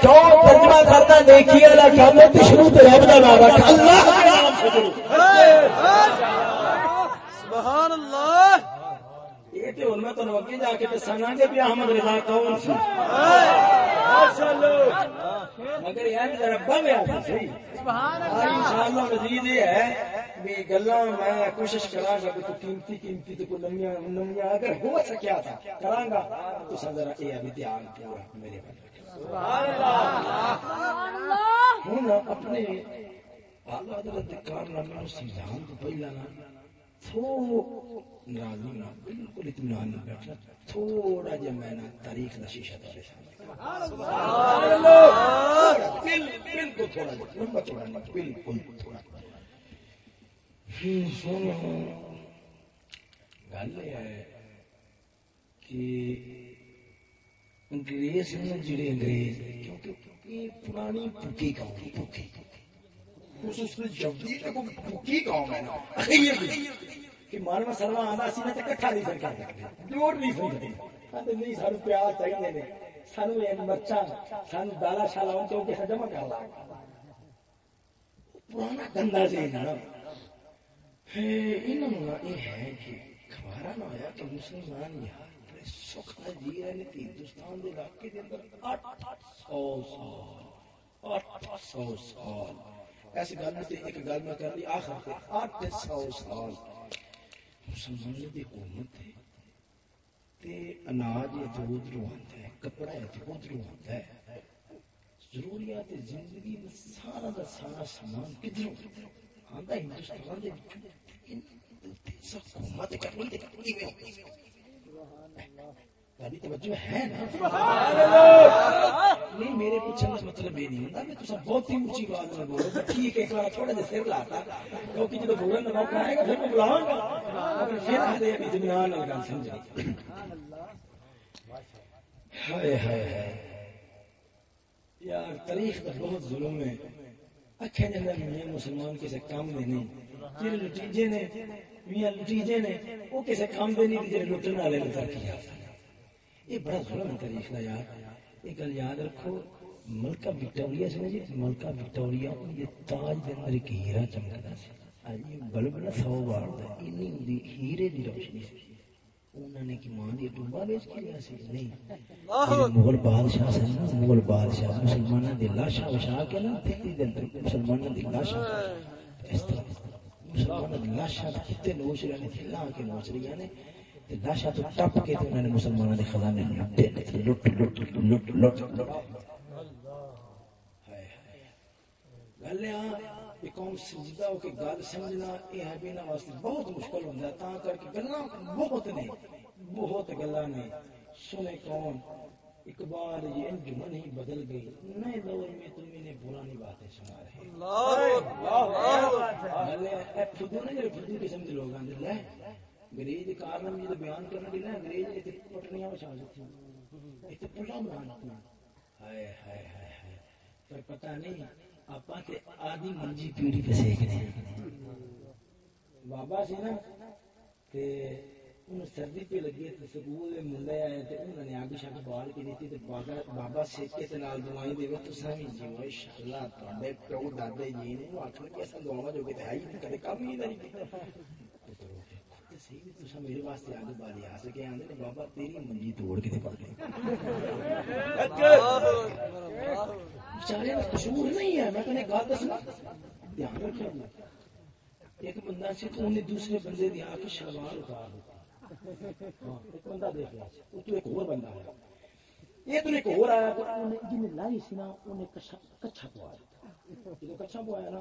کیوں ترجمہ کرنا نیکی والا کام ہے، تو شروع سے رب دا نام رکھ اللہ کے نام سے شروع سبحان اللہ۔ یہ میں تو اگے جا کے دسانا کہ بھی احمد رضا کون سی۔ مگر یہ ذرا میں آ صحیح سبحان اللہ۔ انشاءاللہ مزید یہ ہے بھی گلاں میں کوشش کراں گا کہ قیمتی قیمتی تے کوئی نمیاں نمیاں اگر ہو سکیا تھا کراں گا تو ذرا یہ ابھی دھیان پورا میرے ہن اپنے اعلی حضرت کارنامے نو سمجھان تو پہلا نہ بالکل اطمینان بیٹھنا تھوڑا جا میں تاریخ کا شیشہ بالکل تھوڑا گل یہ ہے کہ انگریز جڑے انگریز کیونکہ یہ پرانی پوکی قوم ہے پکی خصوص میں جبدی پوکی پوکی قوم ہے اخیر کہ مان مسلمان آتا سی نا کٹھا نہیں کر سکتا جوڑ نہیں سکتے نہیں سان پیاز چاہیے نے سانو مرچا سان دالا شالا ہوں تو کہ جمع کر لا پرانا گندا جی نا یہ ہے کہ خبارا نہ ہوا کہ مسلمان یار بڑے جی رہے تھے ہندوستان کے علاقے کے اندر اٹھ سو سال اٹھ سو سال ایسی گل میں ایک گل میں کر لی آخر اٹھ سو سال۔ مسلمانوں کی حکومت ہے۔ تے اناج ادھر ادھر آتا ہے، کپڑا ادھر ادھر آتا ہے۔ ضروریات زندگی میں سارا دا سارا سامان کدھر آتا ہندوستان دے حکومت کرنی توجہ ہے نہیں میرے پوچھنے کا مطلب یہ نہیں ہوتا کہ بہت ہی اونچی بات میں بولو ٹھیک ہے ایک بار تھوڑا جا سر لاتا کیونکہ جب کا موقع آئے گا پھر میں بلاؤں گا۔ پھر آتے ہیں دنیا گل ہائے ہائے ہائے۔ یار تاریخ کا بہت ظلم ہے۔ اکھے نے میاں مسلمان کسی کام دے نہیں۔ جڑے لٹیجے نے میاں لٹیجے نے وہ کسی کام دے نہیں جڑے لٹن والے نے ترقی یافتہ یہ بڑا ظلم تاریخ کا یار۔ یہ گل یاد رکھو ملکہ وکٹوریا سے جی ملکہ وکٹوریا یہ تاج دے اندر ایک ہیرا چمکدا سی۔ بل بل سو بار دا دی ہیرے دی روشنی سی۔ انہوں نے کی ماں دی ٹوبا بیچ کے لیا سی؟ نہیں۔ مغل بادشاہ سے نا مغل بادشاہ مسلمانوں دی لاشا وشا کے نا تھتی دے اندر مسلمانوں دی لاشا اس طرح مسلمانوں دی لاشا کتے نوش رہے نے لا کے نوش رہی نے۔ لاشا تو ٹپ کے انہوں نے مسلمانوں کے خزانے لٹ لٹ لٹ لٹ لٹ گل یہ قوم سجدہ ہو کے گل سمجھنا یہ ہے بھی واسطے بہت مشکل ہے تا کر کے گلا بہت نے بہت گلا نے۔ سنے کون اقبال یہ انجمن ہی بدل گئی۔ نئے دور میں تم انہیں پرانی باتیں سنا رہے نے قسم کے لوگ آتے لے۔ انگریز کے کارن جب بیان کرنے کے لیے انگریز نے پٹنیاں بچا دیتی اتنے پلا بنا ہائے ہائے ہائے ہائے۔ پر پتہ نہیں آپ آدھی منجی پیڑھی پہ سیکھنے بابا سی نا، تے انہوں سردی پہ لگی ہے سکول دے منڈے آئے تے انہوں نے آگ شاگ بال کی دیتی تے بابا بابا سیک کے تے نال دعائیں دے تو سامي جی ماشاءاللہ تواڈے پیو دادے جی نے وہ آکھن کہ اساں دعاواں جو کہ تے آئی کدے کم ہی نہیں میرے واسطے آگے باری آ سکے آدھے بابا تیری منجی توڑ کے پڑ گئی بچارے قصور نہیں ہے، میں کہنے گل دسنا دھیان رکھے ایک بندہ سی تو انہیں دوسرے بندے دی آ کے شلوار اتار ہاں، ایک بندہ دیکھ لیا۔ تو ایک اور بندہ ہے۔ یہ تو ایک اور آیا۔ تو جن لائی سی نا، انہیں کچھا پوایا جب کچھا پوایا نا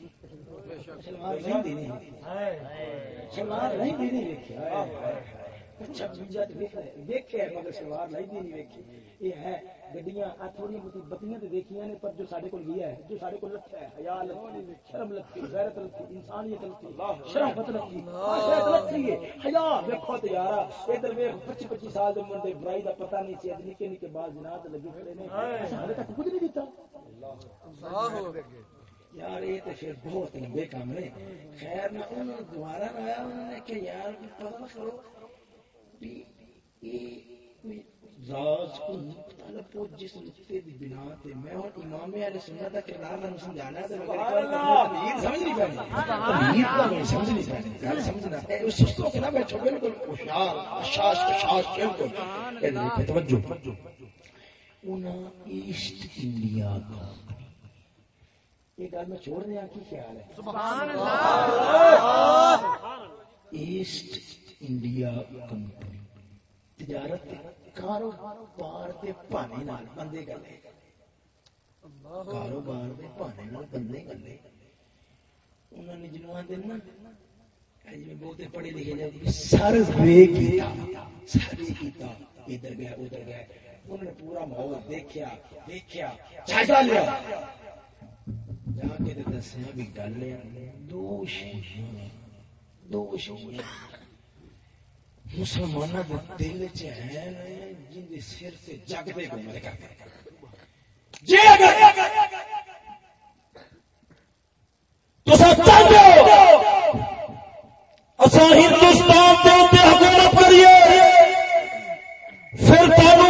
شلوار نہیں دی نہیں شلوار نہیں اچھا مگر شلوار یہ ہے گڈیاں بتیاں دیکھیاں نے پر جو گیا۔ ہے جو لکھا ہے حیا لکھی شرم لکھی غیرت لکھی انسانیت لکھی شرافت لکھی لکھی ہے حیا تے یارا ادھر ویکھ 25 25 سال دے منڈے برائی دا پتہ نہیں سی نکے نکے بعد جنات لگے کھڑے نے تک کچھ نہیں اللہ یار یہ تو پھر بہت لمبے کام نے خیر نہ انہوں نے دوبارہ آیا انہوں نے کہ یار پتہ کرو۔ راز کو مختلف ہو جس نقطے دی بنا تے میں اور امام اہل سنت دا کردار نوں سمجھانا تے تمہید سمجھ نہیں پانی تمہید دا میں سمجھ نہیں پانی گل سمجھنا۔ اے اس سستو کہ نہ بیٹھو بالکل ہوشیار اشاش اشاش بالکل اے توجہ۔ انہاں ایسٹ انڈیا کمپنی یہ گل میں چھوڑ دیا کی خیال ہے؟ سبحان اللہ! ایسٹ انڈیا کمپنی تجارت کاروبار کے پانے بندے گلے۔ کاروبار کے پانے بندے گلے۔ انہوں نے نا جی پڑھے لکھے جائے سر سر ادھر گیا ادھر انہوں نے پورا ماحول دیکھا دیکھا جائزہ لیا۔ جا کے دسیا بھی گل دو دو مسلمانوں کے دل چ جن سر سے جگتے کرتے ہندوستان حکومت کریے، پھر تمہیں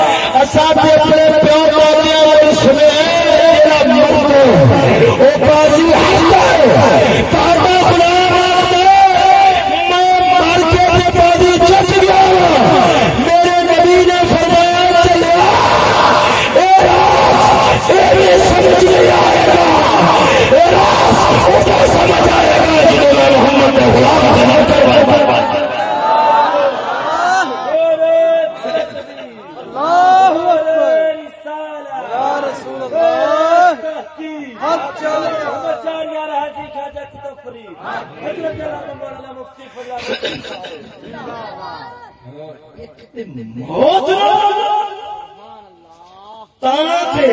لیا اپنے پیو دادیا سنے وہ قاضی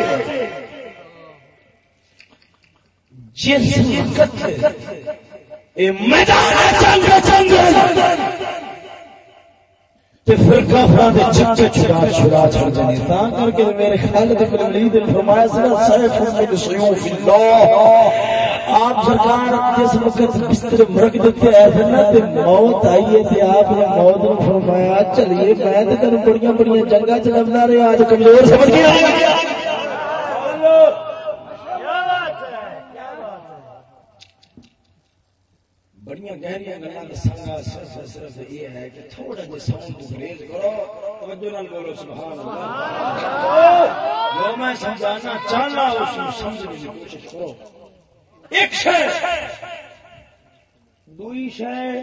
جس وقت پھر دے چھڑا چھڑا چھڑ جانے کر کے میرے خالد بن ولید نے فرمایا سیف من سیوف اللہ آپ سرکار جس وقت بستر مرگ دیتے پھر نہ تے موت آئی ہے تے آپ نے موت نے فرمایا چلیے میں تے تینوں بڑیاں بڑیاں جنگاں چ لبنا رہے آج کمزور سمجھ گیا بڑی گہری گلا دساگا صرف صرف یہ ہے کہ تھوڑا گریز کرو توجہ نال بولو سبحان اللہ۔ جو میں سمجھانا چاہنا اس کو سمجھنے کی کوشش کرو۔ ایک شے۔ دوئی شے۔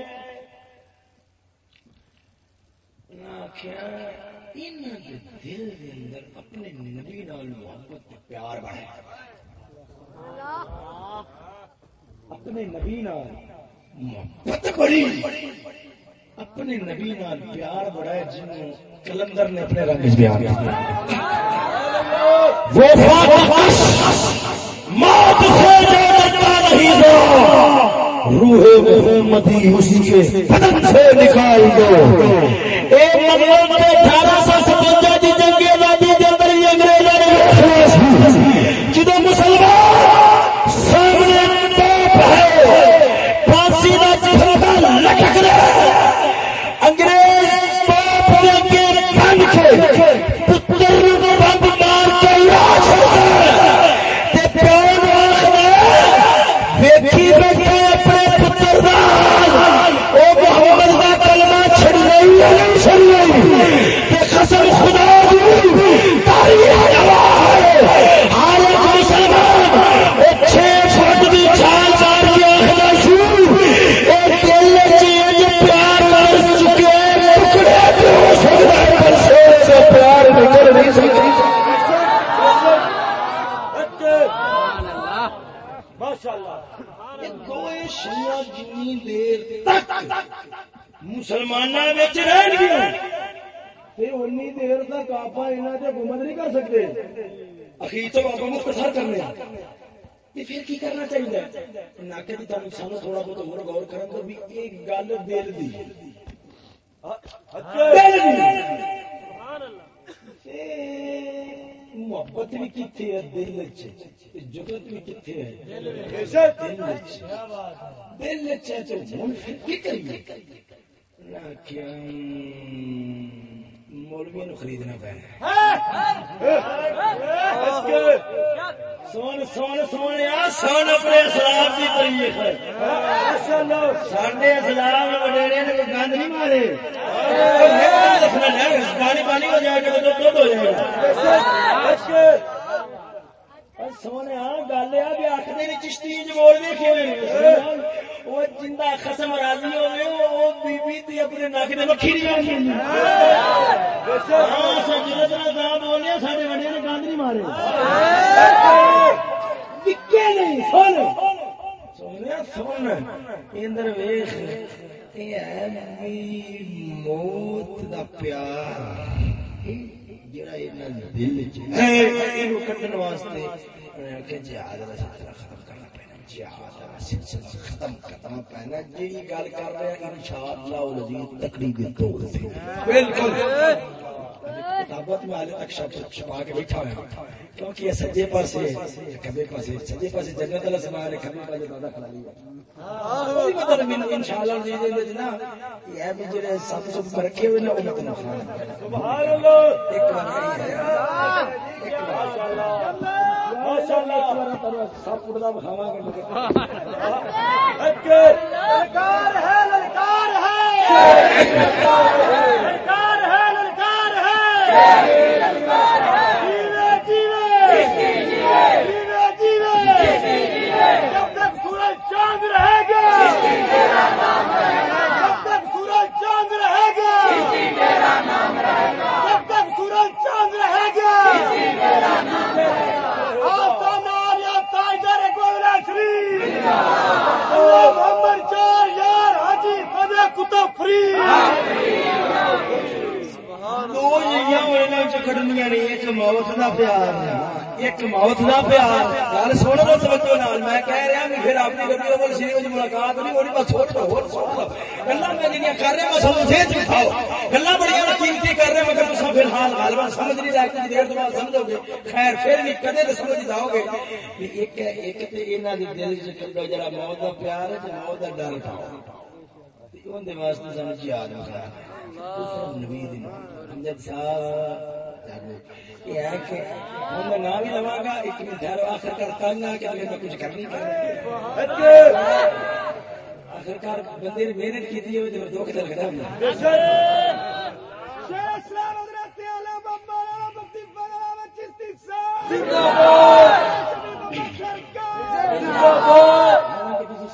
دل کے اندر اپنے نبی نال محبت پیار بڑھے۔ اپنے نبی نال محبت بڑی اپنے نبی نال پیار بڑا ہے جن کلندر نے اپنے رنگ بیان کیا۔ وہ شہیدہ روح محمدی اسی کے سے نکال دو۔ اے مغلوں نے 1800 مسلمانوں دیر تک آپ حکومت نہیں کر سکتے اخیر تو مختصر کرنے پھر کی کرنا چاہیے ناکے کی تعلق سانو تھوڑا بہت اور غور کرن تو بھی ایک گل دل دی محبت بھی کتنے ہے دل جگت بھی کتنے ہے دل دل مولوی نو خریدنا پینا سون سون سونے سون اپنے اسلام کی تاریخ سڈے اسلام وڈیرے نے گند نہیں مارے۔ پانی پانی ہو جائے گا تو ہو جائے گا۔ سونے گل ہے بھی اٹھ دن چشتی جموڑ دیکھے وہ جنہ خسم راضی ہوئے اپنے نک نے مکھی نہیں بولے سارے بڑے نے گند نہیں مارے۔ نہیں سن سونے سن اندر ویخ موت دا پیار۔ دل کٹن واسطے جہاد ختم کرنا۔ پینا ختم کرنا پہنا جی گل کر رہے ہیں انشاءاللہ تکڑی دے دو بالکل کتابت میں آلے تک شب چھپا کے بیٹھا ہوا کیونکہ یہ سجے پاسے کبے پاسے سجے پاسے جنت اللہ سما رہے کبے پاسے دادا کھلا لیا کوئی مطلب میں انشاءاللہ دے دے جنا یہ بھی جڑے سب سب رکھے ہوئے نا وہ مت سبحان اللہ ایک بار ایک بار ماشاءاللہ سب اڑدا بخاواں گے للکار ہے۔ للکار ہے۔ للکار ہے۔ محمد چار یار حاجی کتب فری دو جیاں ہونے چکڑنیاں نہیں ایک موت دا پیار ایک موت دا پیار گل سن لو توجہ نال میں کہہ رہا کہ پھر اپنی ربی اول شریف وچ ملاقات نہیں ہونی بس سوچ لو ہور سوچ لو گلاں میں جڑیاں کر رہا میں سمجھ سے دکھاؤ گلاں بڑیاں قیمتی کر رہے مگر تساں فی الحال غالبا سمجھ نہیں رہا کہ دیر تو بعد سمجھو گے خیر پھر بھی کدے تو سمجھ جاؤ گے کہ ایک ہے ایک تے انہاں دی دل وچ کڈو جڑا موت دا پیار ہے تے موت دا ڈر اون دے واسطے سمجھ یاد رکھا نبی دی امجد صاحب مطلب یہ ہے کہ میں نام ہی لواں گا ایک آخر کار تنگ آ کے میں کچھ کر نہیں آخر کار بندے نے محنت کی تھی، وہ دو کے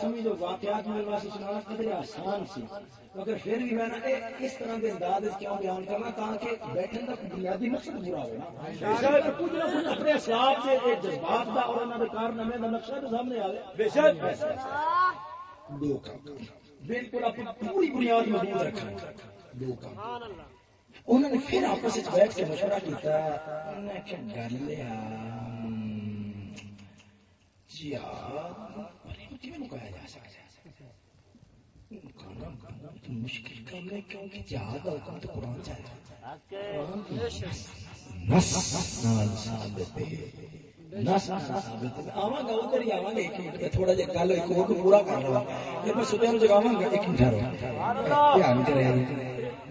سمجھو واقعات میرے سنانا قدر آسان سی۔ مگر پھر بھی میں نے اس طرح کے انداز کیوں بیان کرنا تاکہ کا بنیادی مقصد پورا ہو کچھ نہ کچھ اپنے سے ایک جذبات کا اور انہوں کارنامے کا نقشہ تو سامنے آ گیا بے شک۔ دو کام بالکل اپنی پوری بنیاد محدود رکھا۔ دو کام انہوں نے پھر آپس بیٹھ کے مشورہ کیا انہوں نے کیا لیا۔ جی مکایا جا سکتا مشکل کام ہے کیونکہ جہاد کا حکم تو قرآن چاہتا تھوڑا جا گل پورا کر رہا میں صبح جگاوا گا، ایک منٹ دھیان کرے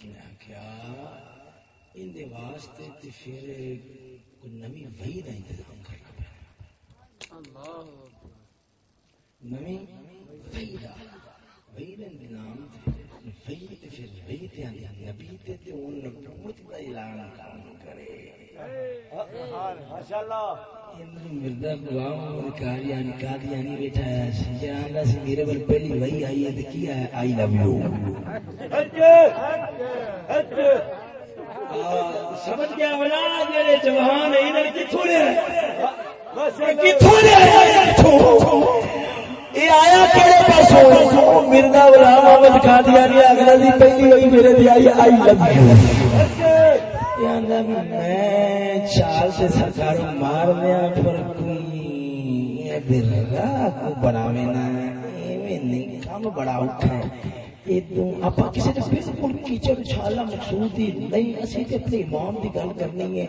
کیا واسطے پھر نمی وہی کا انتظام کرنا پڑا نمی وہی کا وہی کا انتظام وہی تے پھر وہی تے آندے نبی تے تے اون نبوت دا اعلان کام کرے۔ ماشاءاللہ مردا گواہ قادیانی قادیانی بیٹھا ہے۔ میرے پہلی وہی آئی ہے ہے؟ آئی لو یو سمجھ گیا جوان کتھوں لے کتھوں لے آیا پاسوں؟ غلام احمد قادیانی اگلا دی پہلی ہوئی میرے دی آئی آئی لو یو میں چال سے سرکار مار دیا پر کوئی کو بڑھاوے ایویں نہیں کام بڑا اٹھا آپ کسی نے بالکل کیچڑ چھالا مقصود ہی نہیں اسی تے اپنے امام دی گل کرنی ہے۔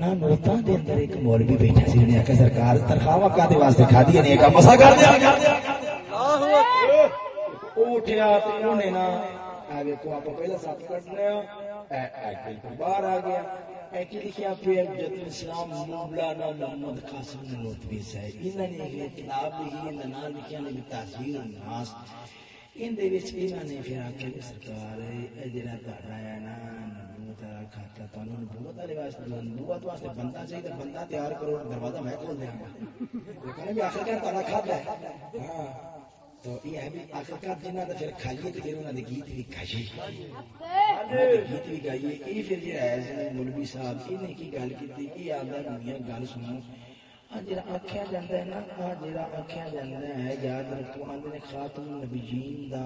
نہ نوتا دے اندر ایک مولوی بیٹھا سی انہیں آخر سرکار تنخواہ کا واسطے کھا دیا نہیں ایک مسا کر دیا۔ اٹھیا انہیں نہ آگے کو آپ پہلا ساتھ کرنا باہر آ گیا۔ ایک لکھیا پھر اسلام مولانا محمد قاسم صاحب انہوں نے ایک کتاب لکھی نام لکھیا نے الناس۔ ان دے وچ انہوں نے پھر آ کے سرکار جڑا تہاڈا ہے نا کھاتا والے واسطے نبوت واسطے بندہ چاہیے بندہ تیار کرو، دروازہ میں کھول دیاں گا آخر کار تہاڈا کھاتا ہے۔ ہاں۔ تو یہ ہے بھی آخرکار جنہ کا پھر کھائیے تو پھر انہوں نے گیت بھی گیت بھی گائیے یہ پھر جو ہے مولوی صاحب کی گل کی یہ آدھا میاں گل سنو۔ جا آخیا جا ہے نا جا آخیا جا ہے یاد رکھو آدھے خاتم نبیین دا۔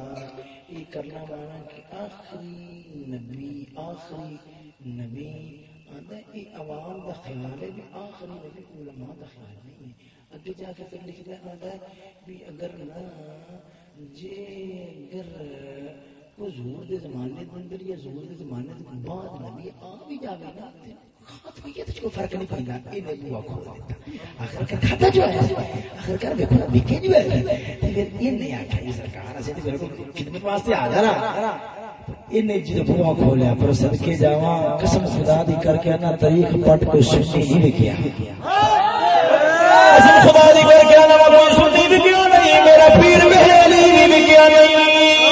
یہ کرنا کہ آخری نبی آخری نبی۔ آدھا یہ عوام دا خیال ہے بھی آخری نبی علماء دا خیال نہیں ہے۔ اگے جا کے پھر لکھ دیا آتا ہے بھی اگر نہ جے اگر حضور دے زمانے دے اندر یا حضور دے زمانے دے بعد نبی آ بھی جاوے نا ہاں کوئی فرق نہیں پڑتا یہ بوا کھول دیتا۔ آخر کر کھاتا جو ہے، آخر کر دیکھو نا، بکے جو ہے، تے پھر یہ نہیں آتا یہ سرکار ایسے تو میرے کو خدمت واسطے آ جانا انہیں جد بوا کھولیا پر صدقے جاواں، قسم خدا دی کر کے نا، تاریخ پٹ کو سنی ہی لکھیا قسم خدا دی کر کے نہ کوئی سنی بھی کیوں نہیں، میرا پیر میرے علی بھی کیا نہیں۔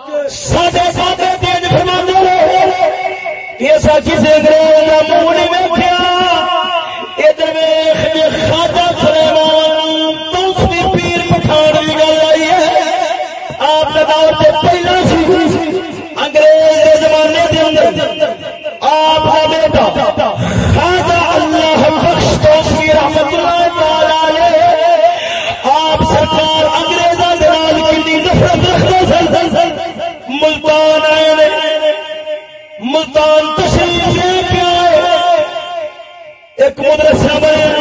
سادے سادے دین فرمانے رہے ایسا کسی انگریز کا منہ نہیں ایک مدرسہ بنیا۔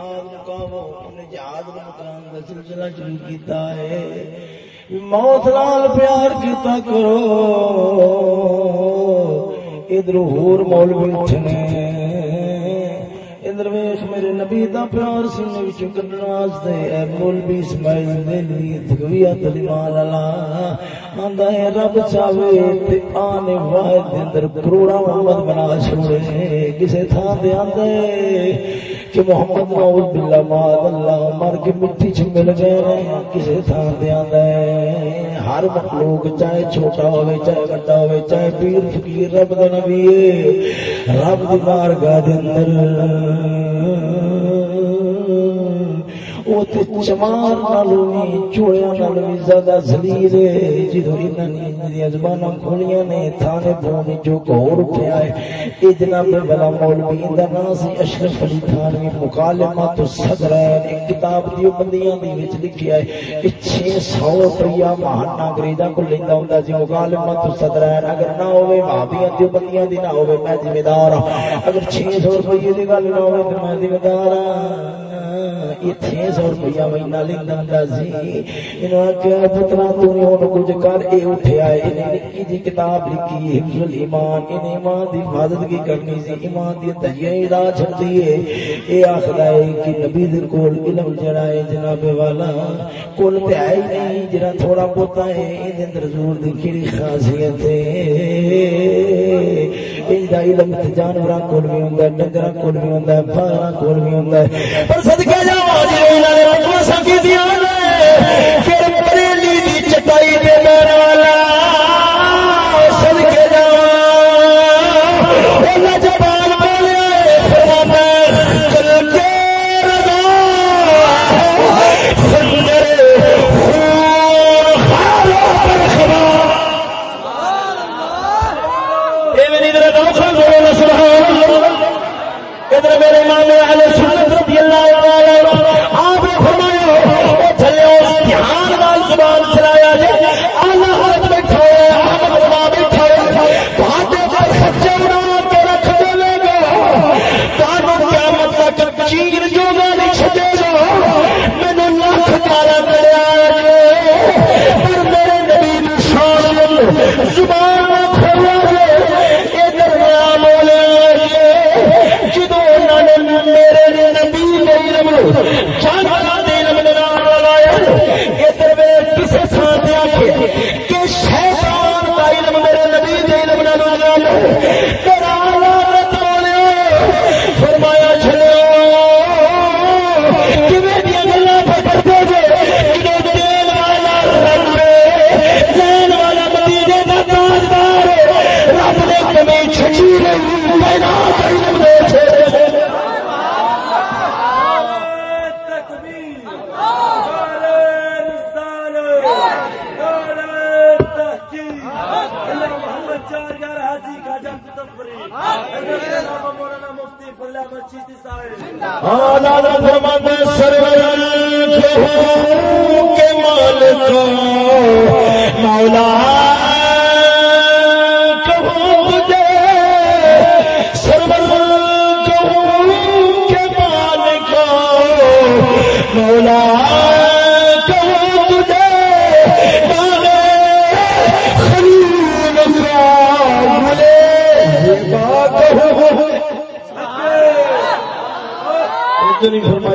ہاں جہاد مقامو نے جہاد مقام دا سلسلہ شروع کیتا ہے۔ موت لال پیار کیتا کرو۔ ادھر ہور مولوی اٹھنے۔ ادھر ویخ میرے نبی دا پیار سینے وچ کڈن واسطے۔ اے مولوی اسماعیل دلوی تقویت ایمان اللہ آندا ہے رب چاہے تے آنے واحد دے اندر کروڑا محمد بنا چھوڑے۔ کسے تھان دے آندا ہے کہ محمد نعوذ باللہ ماد اللہ مر کے مٹی چ مل گئے کسے تھان دے آندا ہے ہر مخلوق چاہے چھوٹا ہوے چاہے بڑا ہوے چاہے پیر، فقیر، رب دا نبی ہے۔ رب دی بارگاہ دے اندر يَعْلَمُونَ چمار چوڑیا زیادہ کھولیاں نے، تھانے جو گور ہے۔ جناب بلا مولوی دا نام سی اشرف علی تھانوی ہے ایک کتاب دیو بندیاں دی وچ لکھیا ہے۔ کہ 600 روپیہ مہانہ انگریزاں کو لیندا ہوندا سی مکالمہ تو صدر ہے اگر نہ ہوے، بھابیاں دیو بندیاں دی نہ ہوے، میں ذمہ دار ہاں۔ اگر 600 روپیہ دی گل نہ ہوے تے میں ذمہ دار ہاں۔ چھ سو روپیہ مہینہ لینا پترا کچھ کر۔ اٹھیا نکی جی کتاب لکھی حفظ ان ایمان حفاظت کی کرنی سی۔ ایمان کہ نبی کول علم جڑا جناب والا کل تے ہے نہیں، جڑا تھوڑا بہت ہے۔ یہ اندر زور دی کیڑی خاصیت ہے۔ دا علم جانوراں کول بھی ہوندا ہے، ڈنگراں کول بھی ہوندا ہے کول بھی ہوندا ہے۔ پر صدقے والا ادھر میرے مامے والے سنت زبان نہ کھولا درمیان جدو میرے نبی نے علم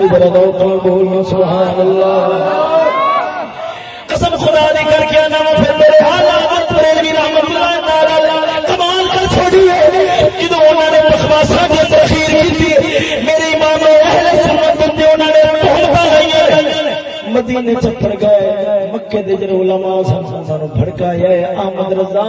نہیں فرمائی ذرا دو بولنا سبحان اللہ قسم خدا دی کر کے انا مطلب پھر میرے حالات مطلب بریلوی رحمت اللہ تعالی کمال کر چھوڑی ہے جدو انہوں نے بخواسا کی تخیر کی میرے امام اہل سنت بندے انہوں نے تہمتاں لائیاں مدینے چکر گئے، مکے دے جڑے علماء سن سن سانو بھڑکایا ہے احمد رضا